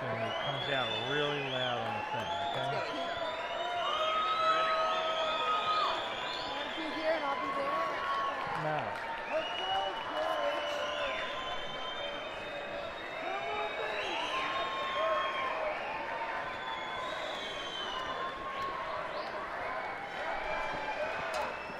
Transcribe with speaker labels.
Speaker 1: and it comes out really loud on the thing, okay?